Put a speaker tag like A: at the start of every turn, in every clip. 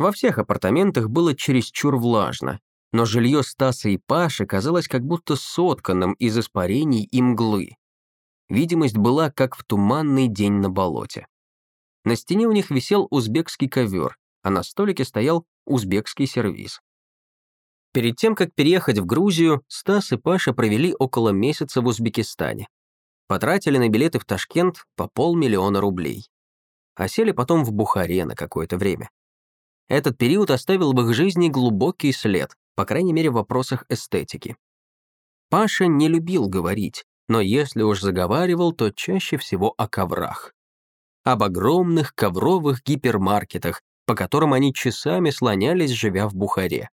A: Во всех апартаментах было чересчур влажно, но жилье Стаса и Паши казалось как будто сотканным из испарений и мглы. Видимость была, как в туманный день на болоте. На стене у них висел узбекский ковер, а на столике стоял узбекский сервиз. Перед тем, как переехать в Грузию, Стас и Паша провели около месяца в Узбекистане. Потратили на билеты в Ташкент по полмиллиона рублей. А сели потом в Бухаре на какое-то время. Этот период оставил в их жизни глубокий след, по крайней мере в вопросах эстетики. Паша не любил говорить, но если уж заговаривал, то чаще всего о коврах. Об огромных ковровых гипермаркетах, по которым они часами слонялись, живя в Бухаре.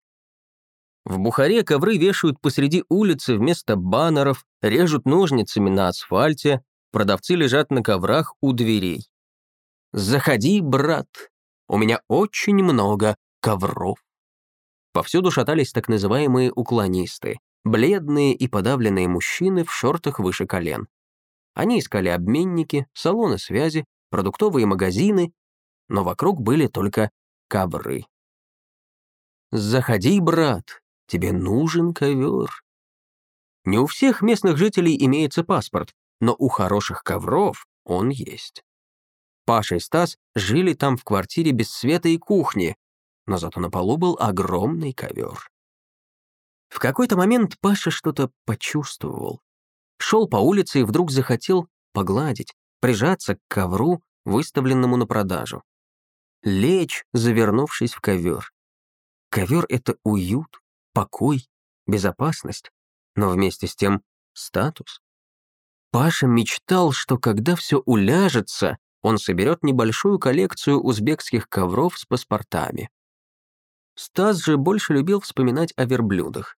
A: В Бухаре ковры вешают посреди улицы вместо баннеров, режут ножницами на асфальте, продавцы лежат на коврах у дверей. «Заходи, брат, у меня очень много ковров». Повсюду шатались так называемые уклонисты, бледные и подавленные мужчины в шортах выше колен. Они искали обменники, салоны связи, продуктовые магазины, но вокруг были только ковры. «Заходи, брат, тебе нужен ковер». Не у всех местных жителей имеется паспорт, но у хороших ковров он есть. Паша и Стас жили там в квартире без света и кухни, но зато на полу был огромный ковер. В какой-то момент Паша что-то почувствовал. Шел по улице и вдруг захотел погладить, прижаться к ковру, выставленному на продажу. Лечь, завернувшись в ковер. Ковер — это уют, покой, безопасность, но вместе с тем статус. Паша мечтал, что когда все уляжется, он соберет небольшую коллекцию узбекских ковров с паспортами. Стас же больше любил вспоминать о верблюдах.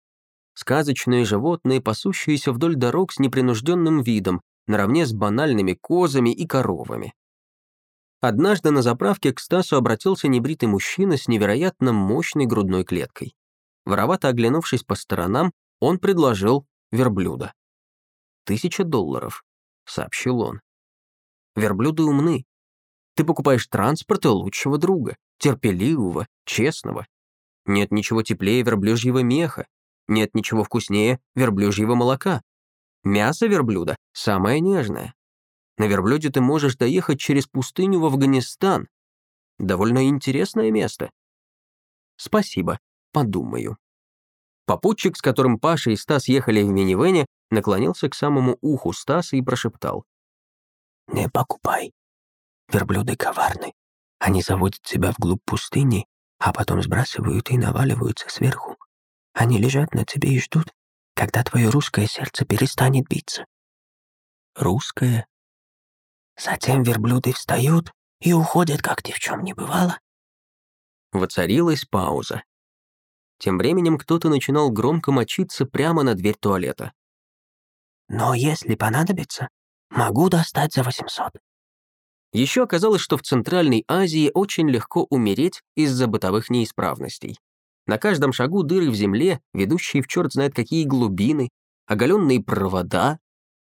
A: Сказочные животные, пасущиеся вдоль дорог с непринужденным видом, наравне с банальными козами и коровами. Однажды на заправке к Стасу обратился небритый мужчина с невероятно мощной грудной клеткой. Воровато оглянувшись по сторонам, он предложил верблюда. «Тысяча долларов», — сообщил он. «Верблюды умны. Ты покупаешь транспорт и лучшего друга, терпеливого, честного. Нет ничего теплее верблюжьего меха, нет ничего вкуснее верблюжьего молока. Мясо верблюда самое нежное. На верблюде ты можешь доехать через пустыню в Афганистан. Довольно интересное место. Спасибо, подумаю. Попутчик, с которым Паша и Стас ехали в минивене, наклонился к самому уху Стаса и прошептал. «Не покупай. Верблюды коварны. Они заводят тебя вглубь пустыни, а потом сбрасывают и наваливаются сверху. Они лежат на тебе и ждут, когда твое русское сердце перестанет биться. Русское Затем верблюды встают и уходят, как ни в чем не бывало. Воцарилась пауза. Тем временем кто-то начинал громко мочиться прямо на дверь туалета. «Но если понадобится, могу достать за 800». Еще оказалось, что в Центральной Азии очень легко умереть из-за бытовых неисправностей. На каждом шагу дыры в земле, ведущие в черт знает какие глубины, оголенные провода,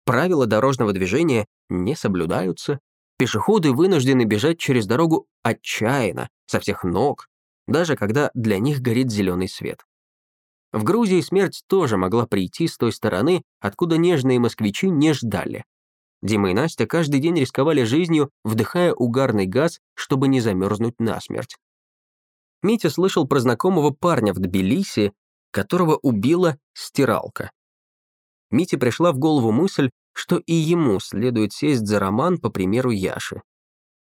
A: правила дорожного движения не соблюдаются, пешеходы вынуждены бежать через дорогу отчаянно, со всех ног, даже когда для них горит зеленый свет. В Грузии смерть тоже могла прийти с той стороны, откуда нежные москвичи не ждали. Дима и Настя каждый день рисковали жизнью, вдыхая угарный газ, чтобы не замерзнуть насмерть. Митя слышал про знакомого парня в Тбилиси, которого убила стиралка. Мите пришла в голову мысль, что и ему следует сесть за роман по примеру Яши.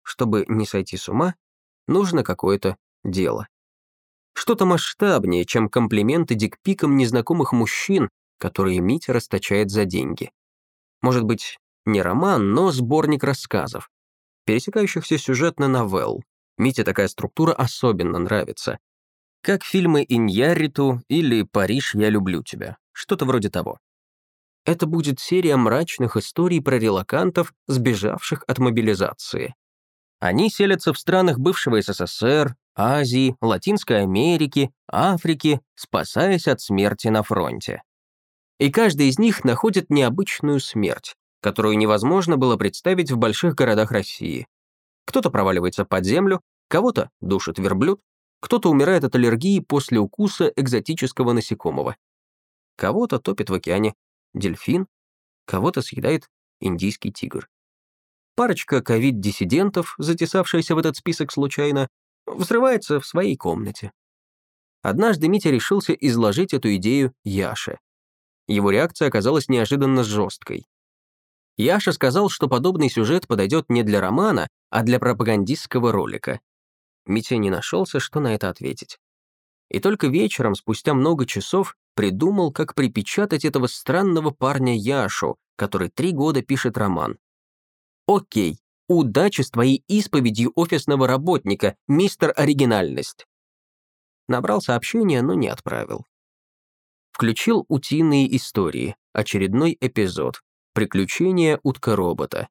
A: Чтобы не сойти с ума, нужно какое-то дело. Что-то масштабнее, чем комплименты дикпикам незнакомых мужчин, которые Митя расточает за деньги. Может быть, не роман, но сборник рассказов, пересекающихся сюжетно новелл. Мите такая структура особенно нравится. Как фильмы «Иньярриту» или «Париж, я люблю тебя», что-то вроде того. Это будет серия мрачных историй про релакантов, сбежавших от мобилизации. Они селятся в странах бывшего СССР, Азии, Латинской Америки, Африки, спасаясь от смерти на фронте. И каждый из них находит необычную смерть, которую невозможно было представить в больших городах России. Кто-то проваливается под землю, кого-то душит верблюд, Кто-то умирает от аллергии после укуса экзотического насекомого. Кого-то топит в океане дельфин, кого-то съедает индийский тигр. Парочка ковид-диссидентов, затесавшаяся в этот список случайно, взрывается в своей комнате. Однажды Митя решился изложить эту идею Яше. Его реакция оказалась неожиданно жесткой. Яша сказал, что подобный сюжет подойдет не для романа, а для пропагандистского ролика. Митя не нашелся, что на это ответить. И только вечером, спустя много часов, придумал, как припечатать этого странного парня Яшу, который три года пишет роман. «Окей, удачи с твоей исповедью офисного работника, мистер Оригинальность». Набрал сообщение, но не отправил. Включил «Утиные истории», очередной эпизод, «Приключения утка-робота».